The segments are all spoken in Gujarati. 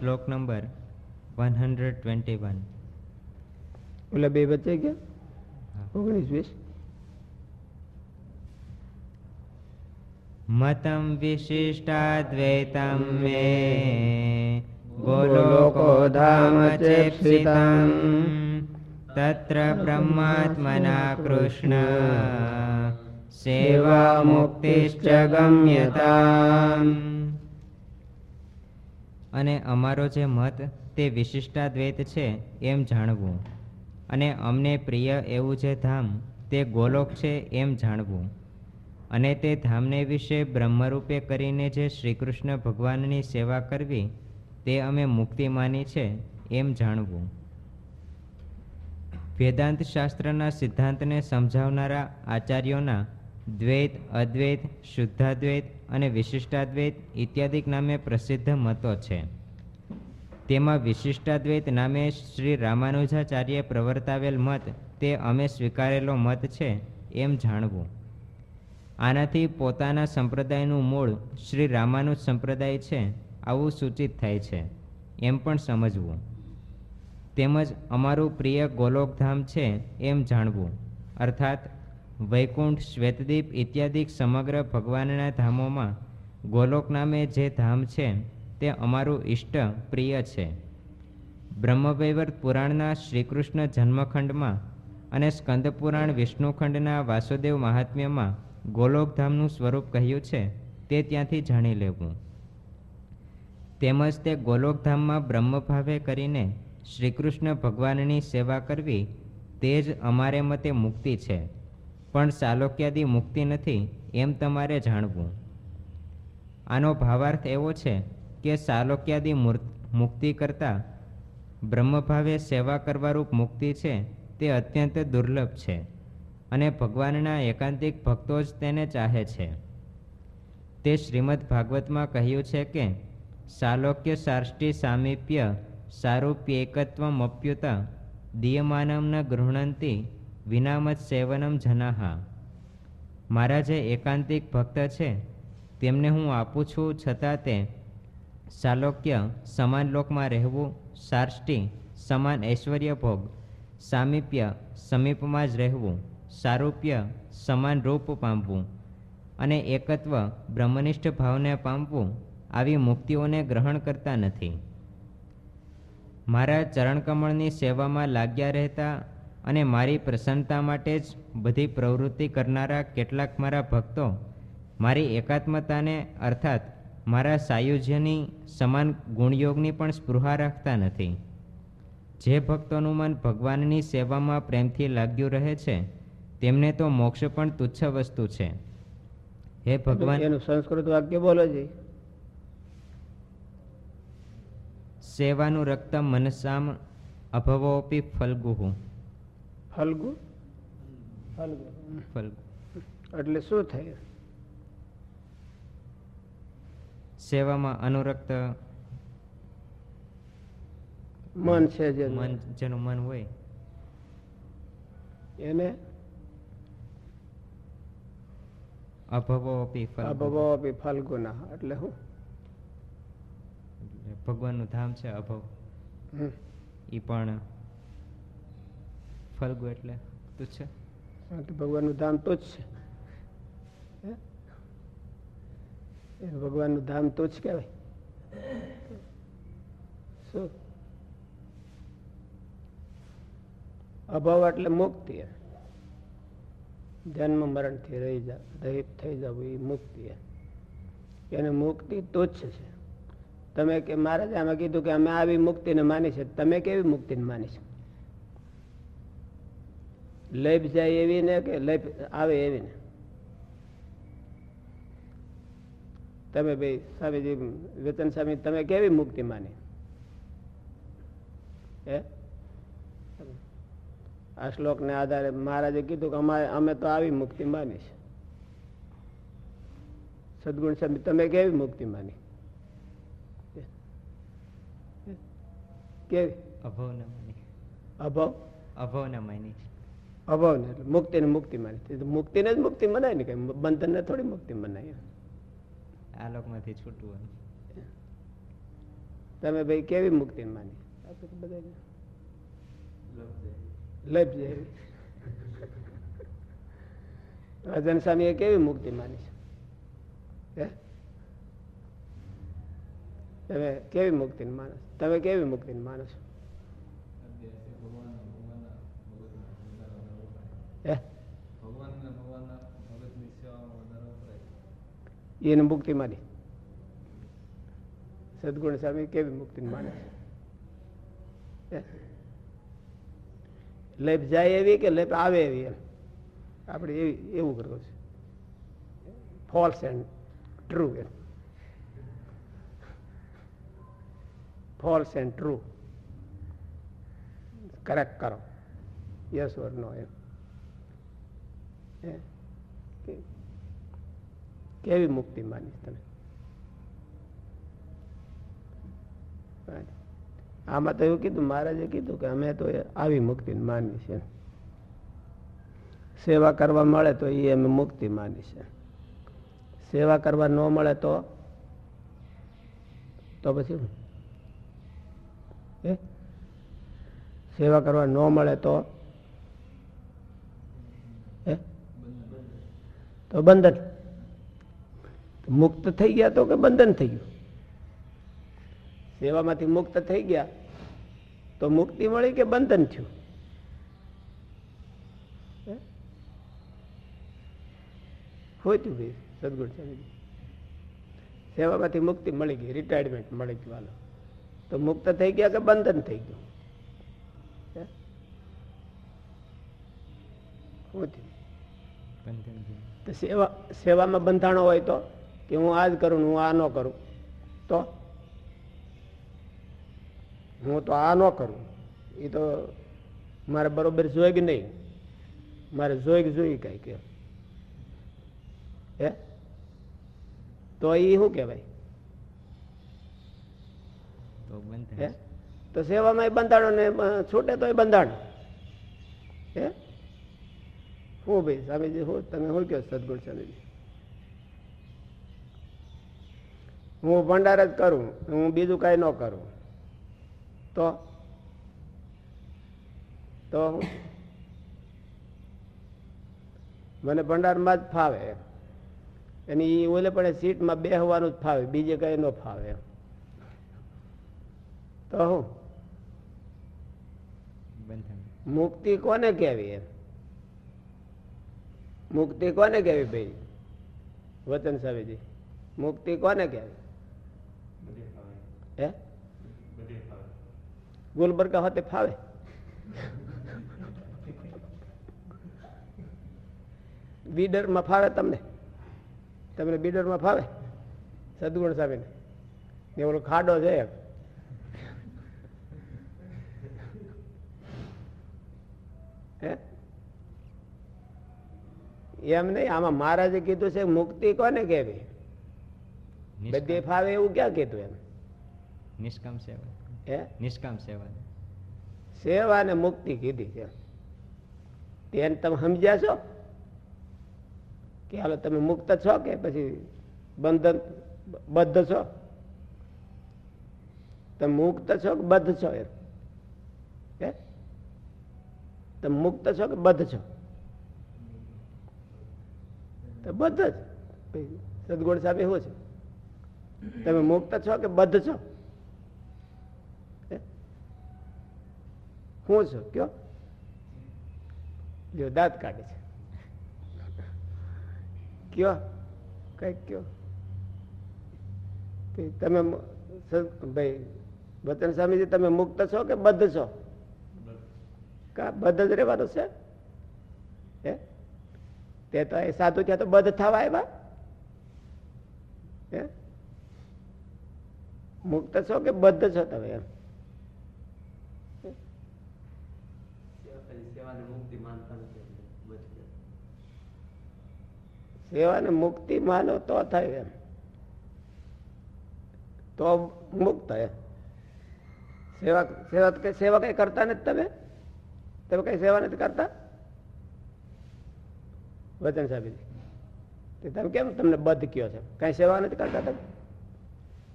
શ્લોક number one hundred twenty one ઓલા બે વચ્ચે ગયા? ઓગણીસ વીસ મતમ વિશિષ્ટાદ્વૈતમ મે. ગોલોકો ધામ ચેપ્સિતમ. તત્ર બ્રહ્માત્મના કૃષ્ણ. સેવા મુક્તિશ્ચ ગમ્યતામ. અને અમારો જે મત તે વિશિષ્ટાદ્વૈત છે એમ જાણવું. અને અમને પ્રિય એવું જે ધામ તે ગોલોક છે એમ જાણવું. અને તે ધામને વિશે બ્રહ્મરૂપે કરીને જે શ્રી કૃષ્ણ ભગવાનની સેવા કરવી તે અમે મુક્તિ માની છે એમ જાણવું. વેદાંત શાસ્ત્રના સિદ્ધાંતને સમજાવનારા આચાર્યોના દ્વૈત, અદ્વૈત, શુદ્ધાદ્વૈત અને વિશિષ્ટાદ્વૈત ઇત્યાદિ નામે પ્રસિદ્ધ મતો છે. તેમાં વિશિષ્ટાદ્વૈત નામે શ્રી રામાનુજાચાર્યે પ્રવર્તાવેલ મત તે અમે સ્વીકારેલો મત છે એમ જાણવું. આનાથી પોતાના સંપ્રદાયનું મૂળ શ્રી રામાનુજ સંપ્રદાય છે આવું સૂચિત થાય છે એમ પણ સમજવું. તેમજ અમારું પ્રિય ગોલોકધામ છે એમ જાણવું. અર્થાત વૈકુંઠ, શ્વેતદીપ ઇત્યાદિ સમગ્ર ભગવાનના ધામોમાં ગોલોક નામે જે ધામ છે, તે અમારું ઇષ્ટ પ્રિય છે. બ્રહ્મવૈવર્ત પુરાણના શ્રીકૃષ્ણ જન્મખંડમાં અને સ્કંદપુરાણ વિષ્ણુખંડના વાસુદેવ મહાત્મ્યમાં ગોલોકધામનું સ્વરૂપ કહ્યું છે, તે ત્યાંથી જાણી લેવું. તેમજ તે ગોલોકધામમાં બ્રહ્મભાવે કરીને શ્રીકૃષ્ણ ભગવાનની સેવા કરવી, તે જ અમારે મતે મુક્તિ છે. પણ સાલોક્યાદી મુક્તિ નથી એમ તમારે જાણવું. આનો ભાવાર્થ એવો છે કે સાલોક્યાદી મૂર્ત- મુક્તિ કરતાં બ્રહ્મભાવે સેવા કરવારૂપ મુક્તિ છે તે અત્યંત દુર્લભ છે અને ભગવાનના એકાંતિક ભક્તો જ તેને ચાહે છે. તે શ્રીમદ ભાગવતમાં કહ્યું છે કે સાલોક્ય સાષ્ટી સામીપ્ય સારૂપ્યેકત્વમપ્યુત દિયમાનમ ન ગૃહણંતી વિનામત સેવનમ જનાહા. મારા જે એકાંતિક ભક્ત છે, તેમને હું આપું છું છતાં તે સાલોક્ય સમાન લોકમાં રહેવું, સાર્ષ્ટિ સમાન ઐશ્વર્ય ભોગ, સામીપ્ય સમીપમાં જ રહેવું, સારૂપ્ય સમાન રૂપ પામવું અને એકત્વ બ્રહ્મનિષ્ઠ ભાવને પામવું આવી મુક્તિઓને ગ્રહણ કરતા નથી. મારા ચરણકમળની સેવામાં લાગ્યા રહેતા અને મારી પ્રસન્નતા માટે જ બધી પ્રવૃત્તિ કરનારા કેટલાક મારા ભક્તો મારી એકાત્મતાને અર્થાત મારા સાયુજ્યની સમાન ગુણયોગની પણ સ્પૃહા રાખતા નથી. જે ભક્તોનું મન ભગવાનની સેવામાં પ્રેમથી લાગ્યું રહે છે તેમને તો મોક્ષ પણ તુચ્છ વસ્તુ છે. હે ભગવાન એનું સંસ્કૃત વાક્ય બોલો જી. સેવાનું રક્ત મનસામ અભવોપી ફલ્ગુહુ. ફલ્ગુ ફલ્ગુ ફલ્ગુ એટલે શું થયું? સેવામાં અનુરક્ત મન છે જે મન જેનું મન હોય. એને? અભવોપી અભવોપી ફલ્ગુના. એટલે હું? એટલે ભગવાનનું ધામ છે અભવ. એ પણ ફલ્ગુ એટલે તુચ્છ તો ભગવાનનું ધામ તુચ્છ છે. હે? એ ભગવાનનું ધામ તુચ્છ કહેવાય. શું? અભાવ એટલે મુક્તિ. જન્મ મરણથી રહી જા રહિત થઈ જવું એ મુક્તિ. એને મુક્તિ તુચ્છ છે. તમે કે મહારાજ આમાં કીધું કે અમે આવી મુક્તિને માની છે તમે કેવી મુક્તિને માની છે લઈફ જાય એવી ને કે લઈફ આવે એવી ને? તમે ભાઈ સ્વામીજી વેતન સ્વામી તમે કેવી મુક્તિ માની? હે? આ શ્લોકને આધારે મહારાજે કીધું કે અમારે અમે તો આવી મુક્તિ માની છે. સદગુણ સ્વામી તમે કેવી મુક્તિ માની? કેવી? અભવ ન માની. અભાવ? અભવ ન માની અભાવ ને એટલે મુક્તિ ને મુક્તિ માની મુક્તિને જ મુક્તિ મનાય ને કઈ? બંધન ને થોડી મુક્તિ મનાય આ લોકમાંથી છૂટવું. તમે ભાઈ કેવી મુક્તિ માની? બધા જેવી અજન સ્વામી કેવી મુક્તિ માની છે? હે? તમે કેવી મુક્તિ માનો તમે કેવી મુક્તિ માનો છો? એને મુક્તિ માની. સદગુણ સ્વામી કેવી મુક્તિ માને છે? લેપ જાય એવી કે લેપ આવે એવી એમ? આપણે એવી, એવું કરવું છે. ફોલ્સ એન્ડ ટ્રુ એમ. ફોલ્સ એન્ડ ટ્રુ કરેક્ટ કરો. યસ ઓર નો એમ? કેવી મુક્તિ માની તમે? આમાં તો એવું કીધું, મહારાજે કીધું કે અમે તો આવી મુક્તિ માની છે સેવા કરવા મળે તો એ અમે મુક્તિ માની છે સેવા કરવા ન મળે તો? તો પછી એ સેવા કરવા ન મળે તો? એ તો બંધન મુક્ત થઈ ગયા તો કે બંધન થઈ ગયું? સેવામાંથી મુક્ત થઈ ગયા તો મુક્તિ મળી કે બંધન થયું? હોય થયું ભાઈ સદગુણ સેવામાંથી મુક્તિ મળી ગઈ રિટાયરમેન્ટ મળી ગયું હાલો. તો મુક્ત થઈ ગયા કે બંધન થઈ ગયું? હે? થયું બંધન થયું. તો સેવા સેવામાં બંધાણો હોય તો? કે હું આ જ કરું હું આ ન કરું. તો? હું તો આ ન કરું. એ તો મારે બરોબર જોઈ કે નહીં. મારે જોઈ જોઈ કઈ કે. હે? તો એ શું કહેવાય? તો બંધન હે? તો સેવામાં બંધાણો ને છૂટે તો એ બંધાણો. હે? હું ભાઈ સ્વામીજી હું તમે શું કહો સદગુણ સ્વામીજી? હું ભંડાર જ કરું, હું બીજું કાંઈ ન કરું. તો? તો? મને ભંડારમાં જ ફાવે. અને એ ઓલે પણ સીટમાં બેહવાનું જ ફાવે, બીજે કંઈ ન ફાવે. તો હું? મુક્તિ કોને કહેવી? મુક્તિ કોને કહેવી ભાઈ? વચન સાહેબજી, મુક્તિ કોને કહેવી? હે? ગુલબર્ગા હોતે ફાવે? બીડરમાં ફાવે તમને? તમને બીડરમાં ફાવે? સદગુણ સામે ને ઓલો ખાડો છે એમ નહીં આમાં મહારાજે કીધું છે મુક્તિ કોને કેવી બધે ફાવે એવું ક્યાં કીધું એમ? નિષ્કામ સેવા. હે? નિષ્કામ સેવા. સેવા ને મુક્તિ કીધી છે. તેને તમે સમજ્યા છો? કે હાલો તમે મુક્ત છો કે પછી બંધન બદ્ધ છો? તમે મુક્ત છો કે બદ્ધ છો એમ? હે? તમે મુક્ત છો કે બદ્ધ છો? તો બદ્ધ જ. સદગુણ સાહેબ એવું છે. તમે મુક્ત છો કે બદ્ધ છો હે? હું છું? કયો? જો દાંત કાઢે છે. કયો? કંઈક કયો? તમે ભાઈ, વતન સ્વામીજી, તમે મુક્ત છો કે બદ્ધ છો? કા, બદ્ધ જ રહેવાનું છે? હે? તે તો એ સાધુ ત્યાં તો બદ્ધ થવા આવ્યા? હે? મુક્ત છો કે બદ્ધ છો તમે એમ? સેવાને મુક્તિ માનો તો થાય એમ. તો મુક્ત એમ. સેવા સેવા કઈ સેવા કઈ કરતા નથી તમે? તમે કઈ સેવા નથી કરતા? વચન સાહેબ તમે કેમ તમને બધ કયો છે? કઈ સેવા નથી કરતા તમે?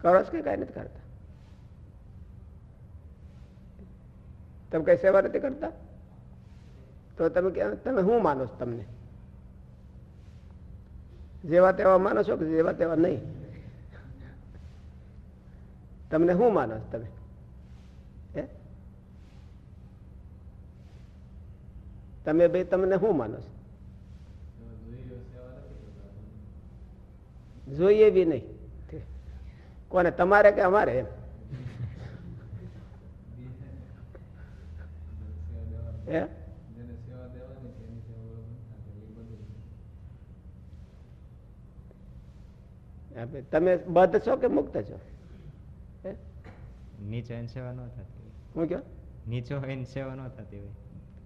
કરો છો કે કઈ નથી કરતા? તમે કઈ સેવા નથી કરતા? તો તમે તમે શું માનો છો તમને? જેવા તેવા માનો છો કે જેવા તેવા નહીં. તમને શું માનો છો તમે? તમે ભાઈ તમને શું માનો જોઈએ બી નહીં. કોને? તમારે કે અમારે એમ? હે આપણે તમે બદ્ધ છો કે મુક્ત છો? નીચો એને સેવા ન થતી હું કયો? નીચો હોય સેવા ન થતી હોય.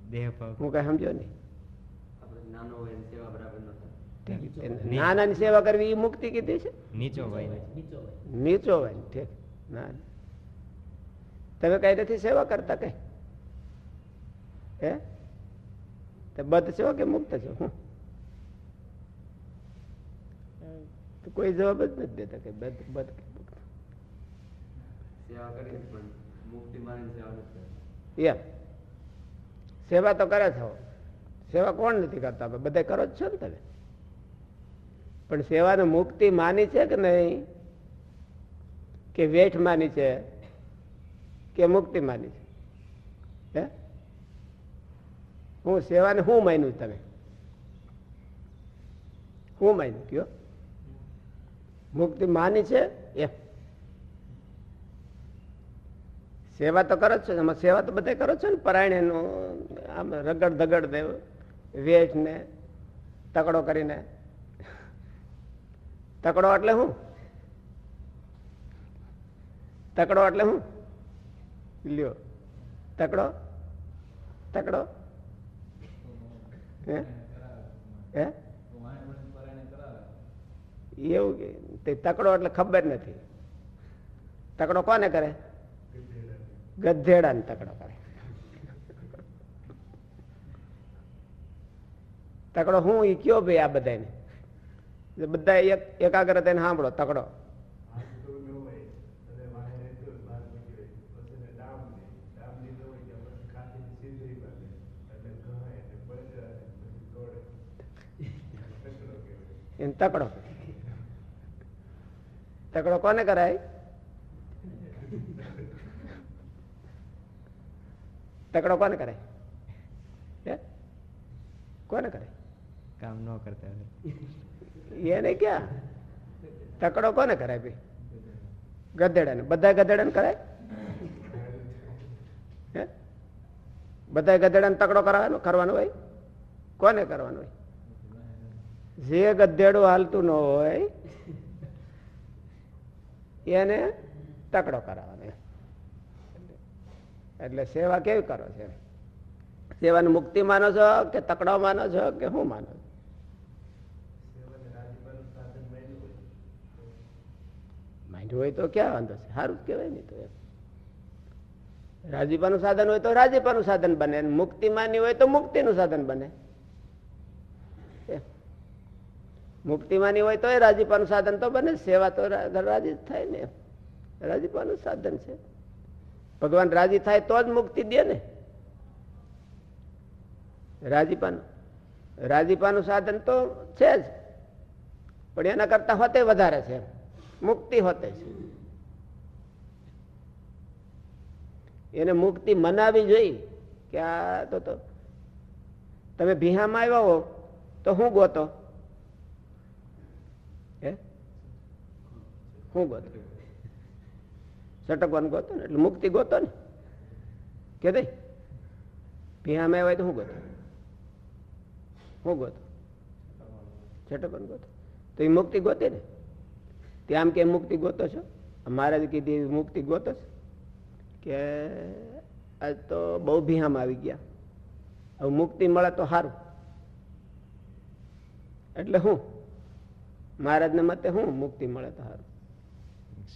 દેહ ભાવ હું કઈ સમજો નહીં. નાનો હોય સેવા બરાબર ન થાય. નાનાની સેવા કરવી એ મુક્તિ કીધી છે? નીચો હોય. નીચો હોય. નીચો હોય. ને, ઠીક. ના. તમે કઈ નથી સેવા કરતા કઈ હે? તો બદ્ધ છો કે મુક્ત છો? હું? તો કોઈ જવાબ જ નથી દેતા કે બધ બધ એમ સેવા તો કરે છો. સેવા કોણ નથી કરતા? બધા કરો જ છો ને તમે. પણ સેવાને મુક્તિ માની છે કે નહીં? કે વેઠ માની છે? કે મુક્તિ માની છે? હે? હું સેવાને શું માન્યું તમે? શું માન્યું? કયો? મુક્તિ માની છે? એ સેવા તો કરો છો એમાં સેવા તો બધા કરો છો ને, પરાયણેનું, આમ રગડ ધગડ દેવ વેઠ ને તકડો કરીને. તકડો એટલે શું તકડો એટલે શું લ્યો. તકડો? તકડો? હે? હે? એવું કે તે તકડો એટલે ખબર નથી. તકડો કોને કરે? ગધેડા ને તકડો કરે. તકડો હું ઈ કયો ભાઈ આ બધાને બધા એક એકાગ્ર થઈને સાંભળો, તકડો. તકડો તકડો કોને કરાય? તકડો કોને કરાય? કોને કરાય? કામ ન કરતા એને ક્યાં? તકડો કોને કરાય ભાઈ? ગધેડાને. બધા ગધેડાને કરાય? બધા ગધેડાને તકડો કરાવવાનો કરવાનો હોય? કોને કરવાનો હોય? જે ગધેડું હાલતું ન હોય એને તકડો કરાવવાનો. એટલે સેવા કેવી કરો છો? સેવાની મુક્તિ માનો છો કે તકડો માનો છો કે શું માનો છો? માઇન્ડ હોય તો ક્યાં વાંધો છે? સારું જ કહેવાય નહીં તો એમ. રાજીપાનું સાધન હોય તો રાજીપાનું સાધન બને મુક્તિ માની હોય તો મુક્તિનું સાધન બને એમ. મુક્તિ માની હોય તો એ રાજીપાનું સાધન તો બને સેવા તો રાજી જ થાય ને. રાજીપાનું સાધન છે. ભગવાન રાજી થાય તો જ મુક્તિ દે ને. રાજીપાનું રાજીપાનું સાધન તો છે જ. પણ એના કરતા હોતે વધારે છે મુક્તિ હોતે છે. એને મુક્તિ મનાવી જોઈ કે આ તો. તમે ભીહામાં આવ્યા હો, તો હું ગોતો હે હું ગોતો સટકવાનું ગોતો ને? એટલે મુક્તિ ગોતો ને? કે દઈ ભીહામાં હોય તો હું ગોતો હું ગોતો સટકવાનું ગોતો. તો એ મુક્તિ ગોતે ને? તે કે મુક્તિ ગોતો છો? મહારાજ કીધી મુક્તિ ગોતો છો? કે આજ તો બહુ ભીહામાં આવી ગયા. હવે મુક્તિ મળે તો સારું એટલે હું? મહારાજને મતે હું મુક્તિ મળે તો સારું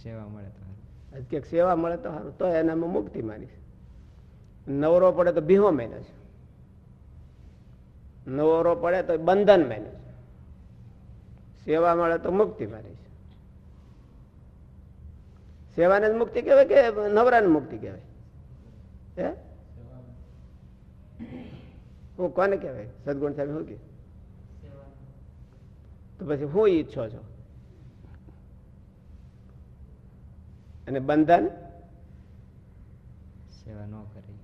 સેવા મળે તો ક્યાંક સેવા મળે તો સારું તો એનામાં મુક્તિ માનીશ. નવરો પડે તો ભીહો મહિનો છે. નવરો પડે તો બંધન મહિનો છે. સેવા મળે તો મુક્તિ મારીશ છે સેવાને જ મુક્તિ કહેવાય કે નવરાને મુક્તિ કહેવાય? હે? હું કોને કહેવાય? સદગુણ સાહેબ શું કે? તો પછી હું ઈચ્છો છો? અને બંધન? સેવા ન કરી.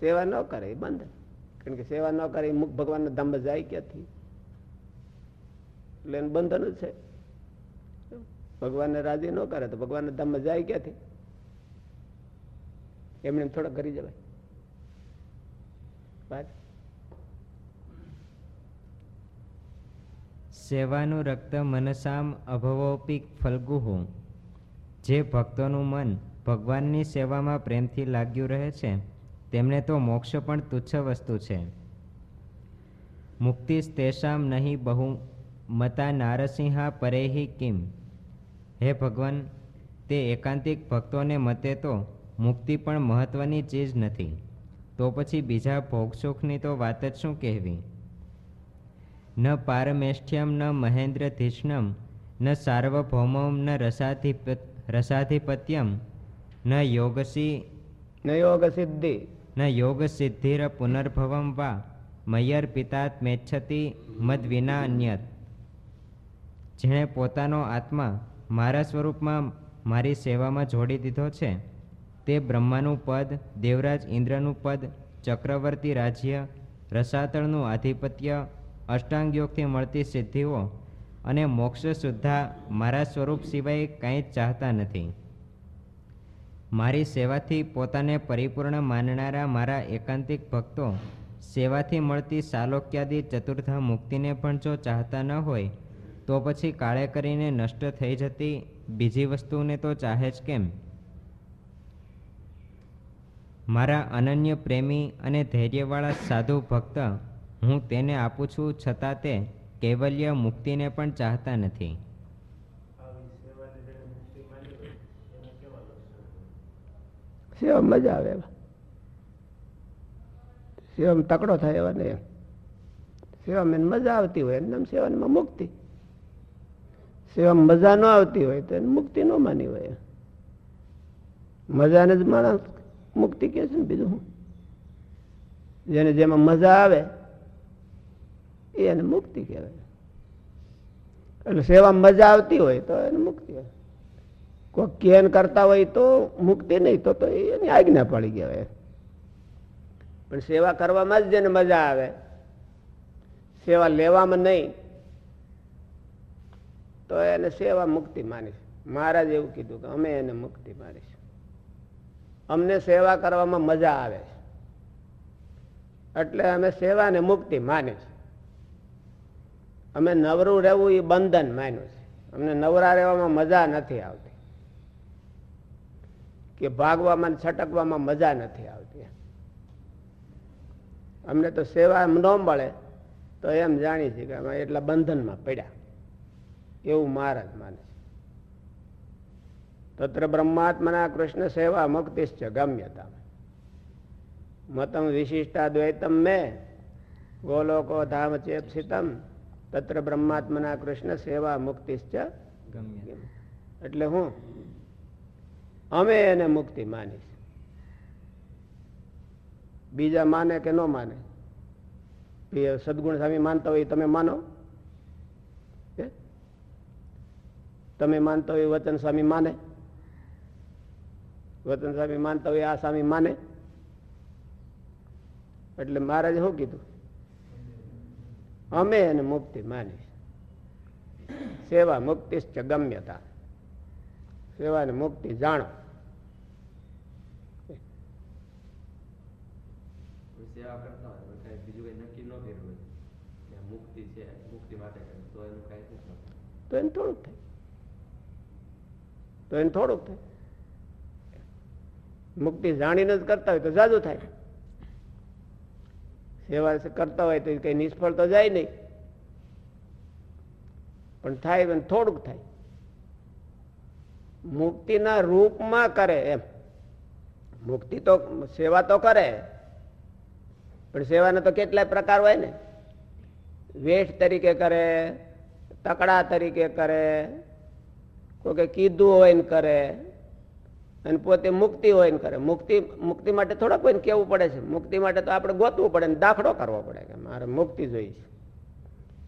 સેવા ન કરે બંધન. કારણ કે સેવા ન કરે મુખ ભગવાનના ધમ જાય ક્યાંથી? એટલે એનું બંધન જ છે. ભગવાનને રાજી ન કરે તો ભગવાનના ધામમાં જાય ક્યાંથી? એમને એમ થોડા કરી જવાય વાત? સેવાનું રક્ત મનસામ અભવોપી ફલ્ગુહુ. જે ભક્તોનું મન ભગવાનની સેવામાં પ્રેમથી લાગ્યું રહે છે, તેમને તો મોક્ષ પણ તુચ્છ વસ્તુ છે. મુક્તિ તેષામ નહીં બહુ મતા નારસિંહા પરેહી કિમ. હે ભગવાન, તે એકાંતિક ભક્તોને મતે તો મુક્તિ પણ મહત્વની ચીજ નથી. તો પછી બીજા ભોગસુખની તો વાત જ શું કહેવી? ન પારમેષ્ઠ્યમ ન મહેન્દ્રધિષ્ણમ, ન સાર્વભૌમમ ન રસાધિપ રસાધિપત્યમ ન યોગસી ન યોગ સિદ્ધિ ન યોગ સિદ્ધિર પુનર્ભવમ વા મય્યર પિતાત મેચ્છતિ મદ વિના અન્યત જેણે પોતાનો આત્મા મારા સ્વરૂપમાં મારી સેવામાં જોડી દીધો છે તે બ્રહ્માનું પદ દેવરાજ ઇન્દ્રનું પદ ચક્રવર્તી રાજ્ય રસાતળનું આધિપત્ય અષ્ટાંગયોગથી મળતી સિદ્ધિઓ અને મોક્ષ સુદ્ધા મારા સ્વરૂપ સિવાય કંઈ જ ચાહતા નથી. મારી સેવાથી પોતાને પરિપૂર્ણ માનનારા મારા એકાંતિક ભક્તો, સેવાથી મળતી સાલોક્યાદી ચતુર્થા મુક્તિને પણ જો ચાહતા ન હોય, તો પછી કાળે કરીને નષ્ટ થઈ જતી બીજી વસ્તુને તો ચાહે જ કેમ? મારા અનન્ય પ્રેમી અને ધૈર્યવાળા સાધુ ભક્ત, હું તેને આપું છું છતાં તે કૈવલ્ય મુક્તિને પણ ચાહતા નથી. સેવા મજા આવે એવા. સેવામાં તકડો થાય એવા નહીં. શિવમ એને મજા આવતી હોય એમને નામ સેવામાં મુક્તિ. સેવામાં મજા ન આવતી હોય તો એને મુક્તિ ન માની હોય. મજાને જ માણસ મુક્તિ કહે છે ને બીજું જેને જેમાં મજા આવે એને મુક્તિ કહેવાય. એટલે સેવા મજા આવતી હોય તો એને મુક્તિ કોઈ કેન કરતા હોય તો મુક્તિ નહીં, તો એની આજ્ઞા પડી કહેવાય. પણ સેવા કરવામાં જ જેને મજા આવે, સેવા લેવામાં નહીં, તો એને સેવા મુક્તિ માનીશ. મહારાજ એવું કીધું કે અમે એને મુક્તિ માનીશ. અમને સેવા કરવામાં મજા આવે એટલે અમે સેવાને મુક્તિ માની છે અમે નવરું રહેવું એ બંધન માન્યું છે. અમને નવરા રહેવામાં મજા નથી આવતી. કે ભાગવામાં છટકવામાં મજા નથી આવતી અમને તો સેવા ન મળે તો એમ જાણી છે કે અમે એટલા બંધનમાં પડ્યા. એવું મહારાજ માને છે. તત્ર બ્રહ્માત્મના કૃષ્ણ સેવા મુક્તિશ્ચ ગમ્યતા મતમ વિશિષ્ટા દ્વૈતમ મેં ગોલોકો ધામ ચેપસિતમ તત્ર બ્રહ્માત્મના કૃષ્ણ સેવા મુક્તિશ્ચ ગમ્ય એટલે હું અમે એને મુક્તિ માનીશ. બીજા માને કે ન માને? સદગુણ સ્વામી માનતા હોય તમે માનો? તમે માનતા હોય વચન સ્વામી માને? વચન સ્વામી માનતા હોય આ સ્વામી માને? એટલે મહારાજે શું કીધું? અમે એને મુક્તિ માનીશ. સેવા ગમ્યતા? મુક્તિ જાણો. સેવા કરતા હોય કાંઈ બીજું કઈ નક્કી ન કર્યું હોય કે આ મુક્તિ છે મુક્તિ માટે તો એનું કાંઈ શું થતું? તો એને થોડુંક થાય. તો એને થોડુંક થાય. મુક્તિ જાણીને જ કરતા હોય તો જાજુ થાય. સેવા કરતા હોય તો કઈ નિષ્ફળ તો જાય નહીં. પણ થાય પણ થોડુંક થાય. મુક્તિના રૂપમાં કરે એમ. મુક્તિ તો સેવા તો કરે. પણ સેવાના તો કેટલાય પ્રકાર હોય ને. વેઠ તરીકે કરે, તકડા તરીકે કરે કોઈ કીધું હોય ને કરે. અને પોતે મુક્તિ હોય ને કરે. મુક્તિ મુક્તિ માટે થોડાક કોઈને કહેવું પડે છે. મુક્તિ માટે તો આપણે ગોતવું પડે ને દાખલો કરવો પડે કે મારે મુક્તિ જોઈએ છે.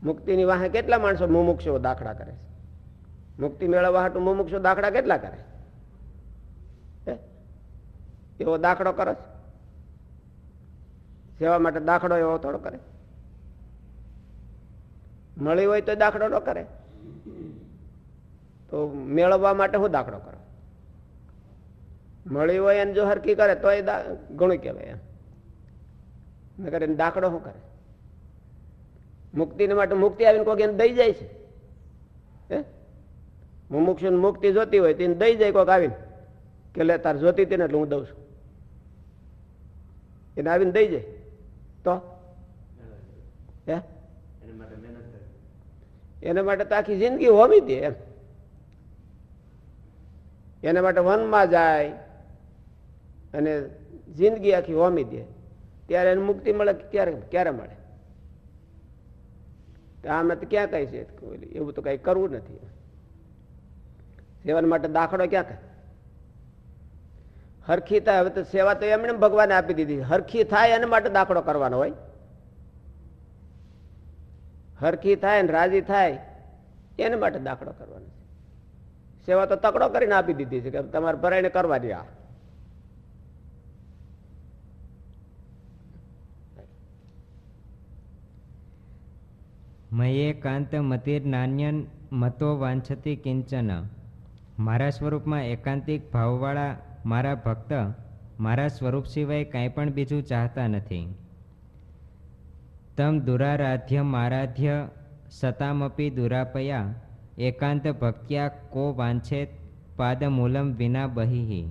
મુક્તિની વાહે કેટલા માણસો મુમુક્ષો દાખલા કરે છે? મુક્તિ મેળવવા હાટું મુમુક્ષો દાખલા કેટલા કરે? એવો દાખલો કરે છે? સેવા માટે દાખલો એવો થોડો કરે? મળી હોય તો દાખલો ન કરે. તો મેળવવા માટે હું દાખલો કરો? મળી હોય એને જો હરકી કરે તો એ ઘણું કહેવાય એમ. નકર એને દાખલો શું કરે? મુક્તિને માટે મુક્તિ આવીને કોઈક એને દઈ જાય છે. હે? મુમુક્ષુ મુક્તિ જોતી હોય તેને દઈ જાય કોઈક આવીને કે લે તાર જોતી હતી ને એટલે હું દઉં છું. એને આવીને દઈ જાય. તો? હે? એના માટે તો આખી જિંદગી હોવી દે એમ. એના માટે વનમાં જાય. અને જિંદગી આખી હોમી દે. ત્યારે એને મુક્તિ મળે ક્યારે ક્યારે મળે? આમે તો ક્યાં કઈ છે? એવું તો કઈ કરવું નથી. સેવન માટે દાખલો ક્યાં થાય? હરખી થાય. હવે તો સેવા તો એમણે ભગવાને આપી દીધી. હરખી થાય એના માટે દાખલો કરવાનો હોય. હરખી થાય ને રાજી થાય એના માટે દાખલો કરવાનો છે. સેવા તો તકડો કરીને આપી દીધી છે કે તમારે ભરાઈને કરવાની આ. મયે કાંત મતિર નાન્યન મતો વાંછતી કિંચન. મારા સ્વરૂપમાં એકાંતિક ભાવવાળા મારા ભક્ત મારા સ્વરૂપ સિવાય કાંઈ પણ બીજું ચાહતા નથી. તમ દુરારાધ્ય મારાધ્ય સતામપી દુરાપયા એકાંત ભક્ત્યા કો વાંછેત પાદમૂલમ વિના બહિહી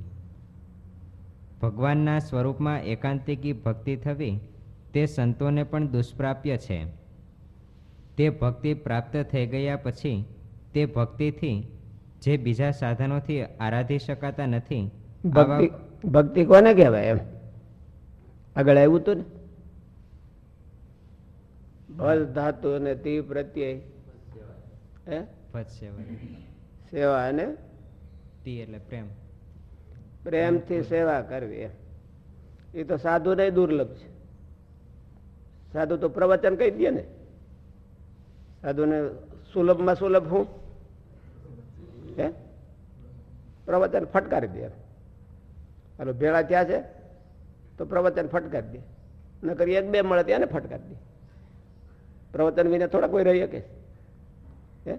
ભગવાનના સ્વરૂપમાં એકાંતિકી ભક્તિ થવી તે સંતોને પણ દુષ્પ્રાપ્ય છે. તે ભક્તિ પ્રાપ્ત થઈ ગયા પછી તે ભક્તિથી જે બીજા સાધનોથી આરાધી શકાતા નથી ભક્તિ ભક્તિ કોને કહેવાય એમ? આગળ આવ્યું હતું ને? ભલ ધાતુ અને તી પદ સેવા. સેવા અને તી એટલે પ્રેમ. પ્રેમથી સેવા કરવી એ તો સાધુ નહીં દુર્લભ છે. સાધુ તો પ્રવચન કહી દે ને. સાધુને સુલભમાં સુલભ હું? હે? પ્રવચન ફટકારી દે. હાલો, ભેળા ત્યાં છે, તો પ્રવચન ફટકારી દે. નકર એક બે મળે ત્યાં ને ફટકારી દે. પ્રવચન વિના થોડા કોઈ રહી શકે. હે?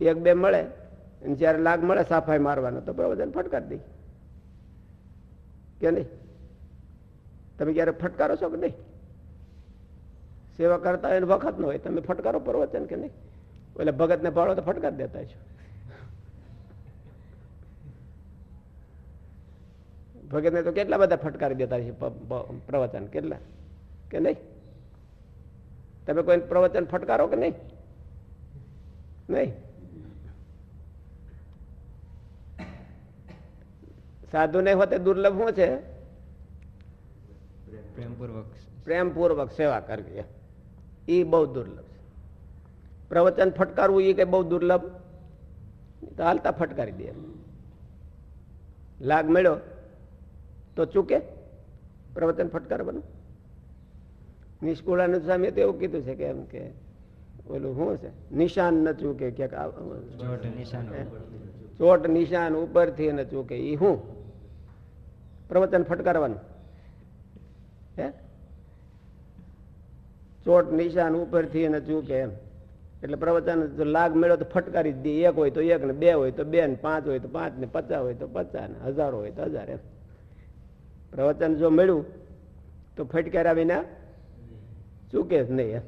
એક બે મળે, અને જ્યારે લાગ મળે સાફાઈ મારવાનો, તો પ્રવચન ફટકારી દઈ કે નહીં? તમે ક્યારે ફટકારો છો કે નહીં? સેવા કરતા હોય વખત ન હોય તમે ફટકારો પ્રવચન કે નહીં? એટલે ભગતને પાડો તો ફટકાર દેતા છો ભગતને તો કેટલા બધા ફટકારી દેતા છે પ્રવચન કેટલા? કે નહીં? તમે કોઈ પ્રવચન ફટકારો કે નહીં? નહીં? સાધુ ને હોતે દુર્લભ શું છે? પ્રેમપૂર્વક પ્રેમપૂર્વક સેવા કરવી એ બહુ દુર્લભ છે. પ્રવચન ફટકારવું એ કઈ બહુ દુર્લભ? તો હાલતા ફટકારી દે લાગ મળ્યો? તો ચૂકે? પ્રવચન ફટકારવાનું? નિષ્કુળાનંદ સ્વામીએ તો એવું કીધું છે કે એમ કે ઓલું શું છે? નિશાન ન ચૂકે ક્યાંક આ- ચોટ નિશાનો ચોટ નિશાન ઉપરથી ન ચૂકે. એ શું? પ્રવચન ફટકારવાનું. હે? ચોટ નિશાન ઉપરથી એને ચૂકે એમ. એટલે પ્રવચન લાગ મેળો તો ફટકારી જ દે એક હોય તો એક ને બે હોય તો બે ને પાંચ હોય તો પાંચ ને પચાસ હોય તો પચાસ ને હજારો હોય તો હજાર એમ. પ્રવચન જો મળ્યું તો ફટકાર્યા વિના ચૂકે જ નહીં એમ.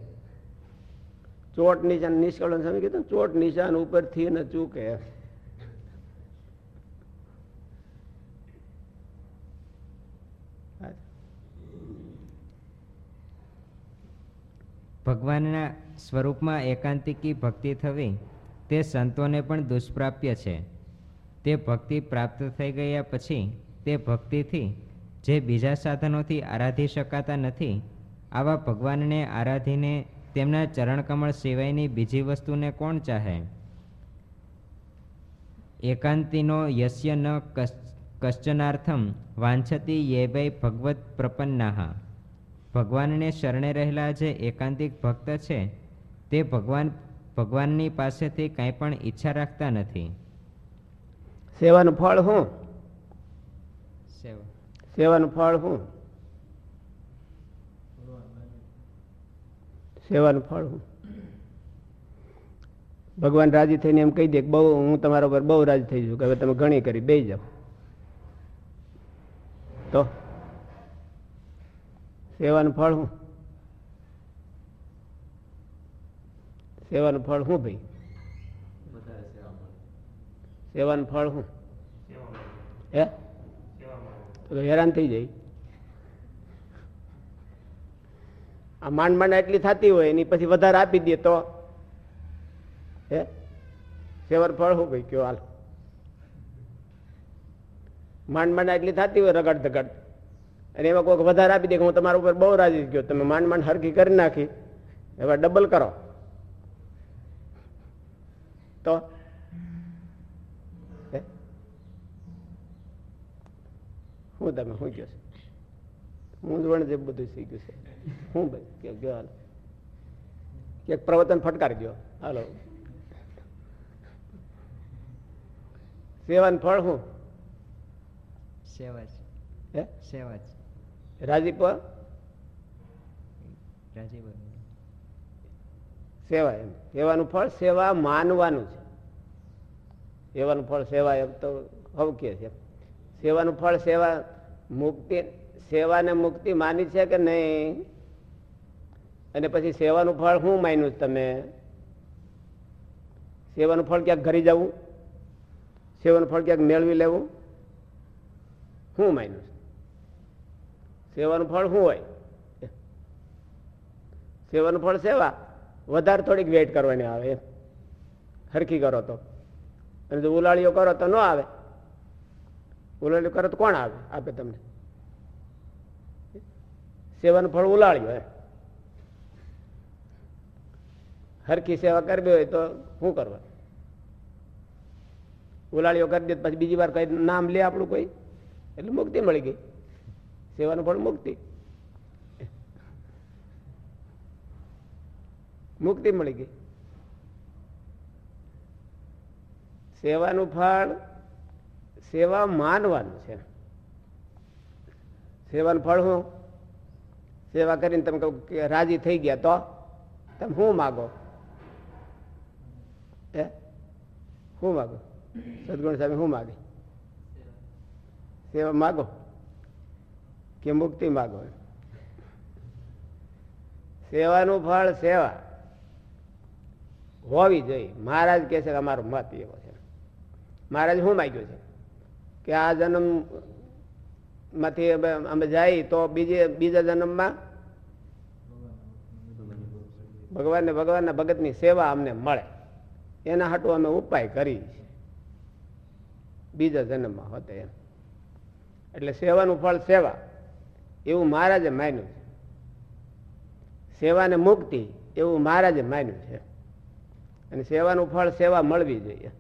ચોટ નિશાન નિષ્કળન સમય કીધું ચોટ નિશાન ઉપરથી ને ચૂકે એમ. ભગવાનના સ્વરૂપમાં એકાંતિકી ભક્તિ થવી તે સંતોને પણ દુષ્પ્રાપ્ય છે. તે ભક્તિ પ્રાપ્ત થઈ ગયા પછી તે ભક્તિથી જે બીજા સાધનોથી આરાધી શકાતા નથી, આવા ભગવાનને આરાધીને તેમના ચરણકમળ સિવાયની બીજી વસ્તુને કોણ ચાહે? એકાંતિનો યસ્ય ન કશ્ચનાર્થમ વાંછતી યે વૈ ભગવત પ્રપન્નાહ ભગવાનને શરણે રહેલા જે એકાંતિક ભક્ત છે તે ભગવાન ભગવાનની પાસેથી કાંઈ પણ ઈચ્છા રાખતા નથી. સેવાનું ફળ શું સેવા. સેવાનું ફળ શું સેવાનું ફળ હું? ભગવાન રાજી થઈને એમ કહી દે કે બહુ હું તમારા ઉપર બહુ રાજી થઈ છું કે હવે તમે ઘણી કરી બે જાઓ. તો? સેવાનું ફળ હું સેવાનું ફળ હું ભાઈ? સેવાનું ફળ હું? હે તો હેરાન થઈ જાય. આ માંડ માંડ એટલી થતી હોય એની પછી વધારે આપી દે તો. હે? સેવર ફળ શું ભાઈ કયો હાલ? માંડ માંડ એટલી થતી હોય રગડ ધગડ. અને એમાં કોઈક વધારે આપી દે કે હું તમારા ઉપર બહુ રાજી ગયો તમે માંડ માંડ હરખી કરી નાખી. એવા ડબલ કરો. તો? હે? તમે શું કહો છો? મૂંઝવણ જે બધું શીખ્યું છે. હું ભાઈ ગયો હાલો. એક પ્રવચન ફટકાર ગયો હાલો. સેવાન ફળ શું સેવા છે. હે? સેવા જ રાજીપ? રાજીવ સેવા એમ. સેવાનું ફળ સેવા માનવાનું છે. સેવાનું ફળ સેવા એમ તો હવકીય છે. સેવાનું ફળ સેવા મુક્તિ સેવાને મુક્તિ માની છે કે નહીં? અને પછી સેવાનું ફળ શું માન્યું તમે? સેવાનું ફળ ક્યાંક ઘરી જવું? સેવાનું ફળ ક્યાંક મેળવી લેવું? શું માન્યું છે સેવાનું ફળ શું હોય? સેવાનું ફળ સેવા. વધારે થોડીક વેઇટ કરવાની આવે એમ. હરખી કરો તો. અને જો ઉલાળીઓ કરો તો ન આવે. ઉલાળીઓ કરો તો કોણ આવે? આપે તમને. સેવાનું ફળ ઉલાળ્યું એમ. હરખી સેવા કરવી હોય તો શું કરવા ઉલાળીઓ કરી દે પછી બીજી વાર કઈ નામ લે આપણું કોઈ? એટલે મુક્તિ મળી ગઈ. સેવાનું ફળ મુક્તિ. મુક્તિ મળી ગઈ. સેવાનું ફળ, સેવા માનવાનું છે. સેવાનું ફળ હું? સેવા કરીને તમે કહું કે રાજી થઈ ગયા તો? તમે શું માગો? હે? શું માગો? સદગુણ સામે શું માગે? સેવા માગો? કે મુક્તિ માગો સેવાનું ફળ સેવા. હોવી જોઈએ. મહારાજ કહે છે કે અમારો મત એવો છે. મહારાજ શું માગ્યું છે? કે આ જન્મમાંથી અમે જાય તો બીજે બીજા જન્મમાં? ભગવાન ને ભગવાનના ભગતની સેવા અમને મળે. એના હાટું અમે ઉપાય કરી બીજા જન્મમાં હોતે એમ. એટલે સેવાનું ફળ સેવા. એવું મહારાજે માન્યું છે. સેવાને મુક્તિ એવું મહારાજે માન્યું છે. અને સેવાનું ફળ સેવા મળવી જોઈએ.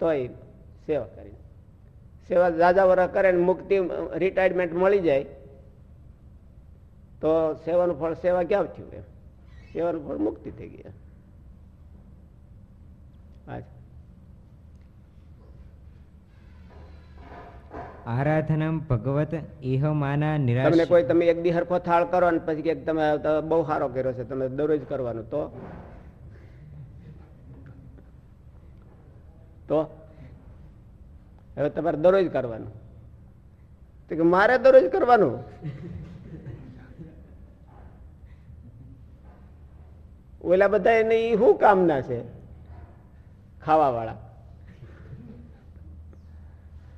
તો એ સેવા કરી સેવા દાદા વરસ કરે ને મુક્તિ, રિટાયરમેન્ટ મળી જાય, તો સેવાનું ફળ સેવા ક્યાં થયું એમ? સેવાનું ફળ મુક્તિ થઈ ગઈ આરાધનમ ભગવત ઇહ માના તમને નિરાશ કોઈ તમે એક દી હરખો થાળ કરો ને પછી કે તમે બહુ સારો કર્યો છે તમે દરરોજ કરવાનું. તો? તો? હવે તમારે દરરોજ કરવાનું. તો કે મારે દરરોજ કરવાનું? ઓલા બધા એને ઈ શું કામના છે? ખાવા વાળા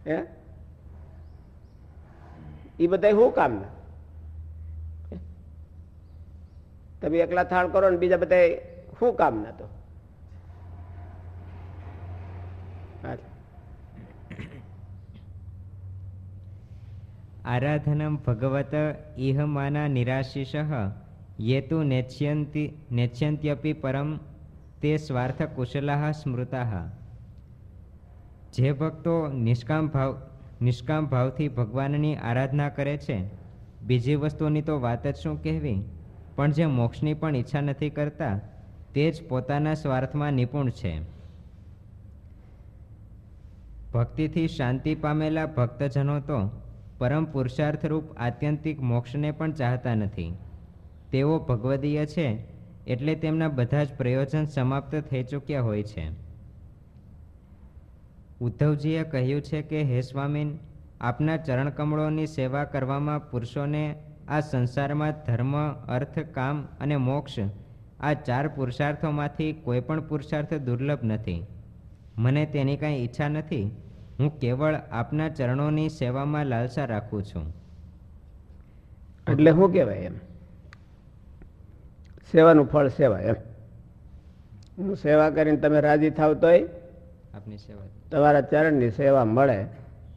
હે? એ બધા શું કામના? તમે એકલા થાળ કરો ને બીજા બધા શું કામના તો. આરાધનમ ભગવત ઇહ માના નિરાશિષ યે તુ નેચ્યંતિ, નેચ્યંત્યપી પરમ તે સ્વાર્થ કુશલા સ્મૃતા. જે ભક્તો નિષ્કામ ભાવ નિષ્કામ ભાવથી ભગવાનની આરાધના કરે છે. બીજી વસ્તુની તો વાત જ શું કહેવી? પણ જે મોક્ષની પણ ઈચ્છા નથી કરતા, તે જ પોતાના સ્વાર્થમાં નિપુણ છે. ભક્તિથી શાંતિ પામેલા ભક્તજનો તો પરમ પુરુષાર્થરૂપ આત્યંતિક મોક્ષને પણ ચાહતા નથી. તેઓ ભગવદીય છે, એટલે તેમના બધા જ પ્રયોજન સમાપ્ત થઈ ચૂક્યા હોય છે. ઉદ્ધવજીએ કહ્યું છે કે હે સ્વામીન આપના ચરણકમળોની સેવા કરવામાં પુરુષોને આ સંસારમાં ધર્મ અર્થ કામ અને મોક્ષ આ ચાર પુરુષાર્થોમાંથી કોઈ પણ પુરુષાર્થ દુર્લભ નથી. મને તેની કાંઈ ઈચ્છા નથી. હું કેવળ આપના ચરણોની સેવામાં લાલસા રાખું છું. એટલે શું કહેવાય એમ? સેવાનું ફળ સેવા એમ. હું સેવા કરીને તમે રાજી થાવ તોય આપની સેવા તમારા ચરણની સેવા મળે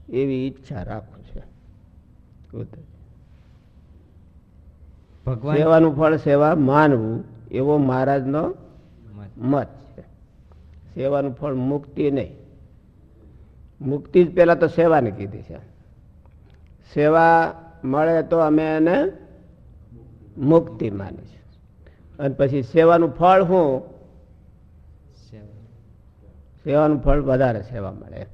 એવી ઈચ્છા રાખું છું. ભગવાન સેવાનું ફળ સેવા માનવું એવો મહારાજનો મત. છે. સેવાનું ફળ મુક્તિ નહીં. મુક્તિ જ પહેલાં તો સેવાને કીધી છે. સેવા મળે તો અમે એને મુક્તિ માનીશું. અને પછી સેવાનું ફળ સેવા સેવાનું ફળ વધારે સેવા મળે.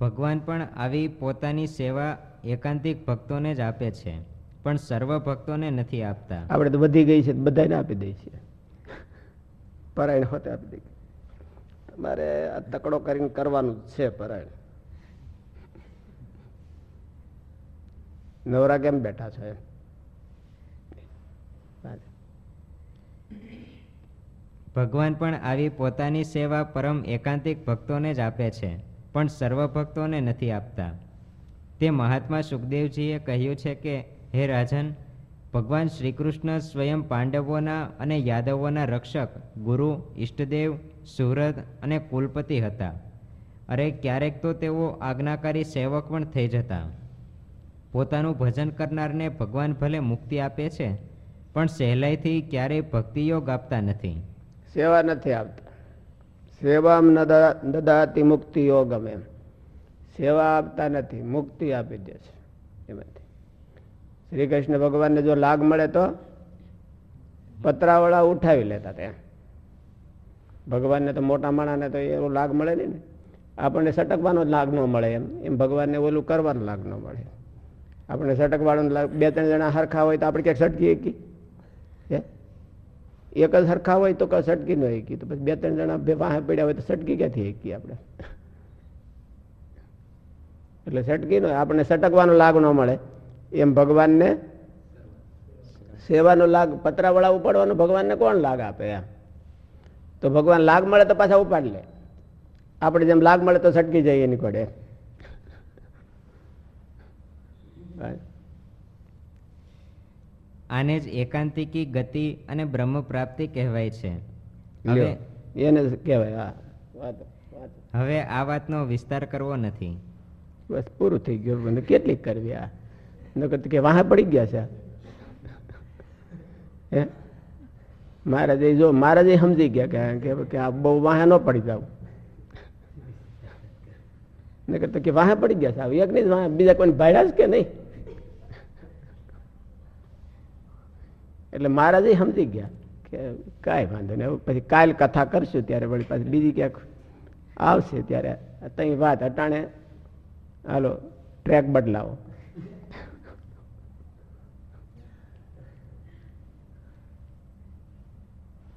ભગવાન પણ આવી પોતાની સેવા એકાંતિક ભક્તોને જ આપે છે પણ સર્વ ભક્તોને નથી આપતા. આપણે તો વધી ગઈ છે બધાને આપી દઈએ છીએ પરાયણ હોતે આપી દઈએ તમારે આ તકડો કરીને કરવાનું જ છે પરાયણ. નવરા કેમ બેઠા છો એમ? ભગવાન પણ આવી પોતાની સેવા પરમ એકાંતિક ભક્તોને જ આપે છે, પણ સર્વ ભક્તોને નથી આપતા. તે મહાત્મા સુખદેવજીએ કહ્યું છે કે, હે રાજન, ભગવાન શ્રીકૃષ્ણ સ્વયં પાંડવોના અને યાદવોના રક્ષક, ગુરુ, ઈષ્ટદેવ, સુહૃદ અને કુલપતિ હતા. અરે, ક્યારેક તો તેઓ આજ્ઞાકારી સેવક પણ થઈ જતા. પોતાનું ભજન કરનારને ભગવાન ભલે મુક્તિ આપે છે, પણ સહેલાઈથી ક્યારેય ભક્તિયોગ આપતા નથી. સેવા નથી આપતા. સેવામ દદાતી મુક્તિ યોગમ એમ. સેવા આપતા નથી, મુક્તિ આપી દે છે એમાંથી. શ્રી કૃષ્ણ ભગવાનને જો લાગ મળે તો પતરાવાળા ઉઠાવી લેતા ત્યાં. ભગવાનને તો મોટા માણાને તો એવો લાગ મળે નહીં ને. આપણને સટકવાનો લાગ ન મળે એમ. એમ ભગવાનને ઓલું કરવાનો લાગ ન મળે. આપણે સટકવાળો લાગ, બે ત્રણ જણા હરખા હોય તો આપણે ક્યાંક સટકી શકી હે એક જ સરખા હોય તો કઈ સટકી ન શકી. તો પછી બે ત્રણ જણા બે વાહે પડ્યા હોય તો સટકી ક્યાંથી હેકી આપણે? એટલે સટકી ન આપણને સટકવાનો લાગ ન મળે. એમ ભગવાનને સેવાનો લાગ, પતરાવાળા ઉપાડવાનો ભગવાનને કોણ લાગ આપે એમ? તો ભગવાન લાગ મળે તો પાછા ઉપાડ લે. આપણે જેમ લાગ મળે તો સટકી જઈએ એની કોડે આને જ એકાંતિકી ગતિ અને બ્રહ્મ પ્રાપ્તિ કહેવાય છે. હવે એને કહેવાય હા હવે આ વાતનો વિસ્તાર કરવો નથી. બસ પૂરું થઈ ગયું કેટલીક કરવી આ નકર કે વાહ પડી ગયા છે. હે? મહારાજ જો મહારાજે સમજી ગયા કે- આ બહુ વાહ ન પડી જાવ નકર તો કે વાહ પડી ગયા છે એક નહીં બીજા કોઈ ભાડ્યા જ કે નહીં? એટલે મહારાજ સમજી ગયા કે કાંઈ વાંધો નહીં. પછી કાલ કથા કરશું ત્યારે વળી પાછી બીજી ક્યાંક આવશે ત્યારે તઈ વાત અટાણે, હાલો ટ્રેક બદલાવો.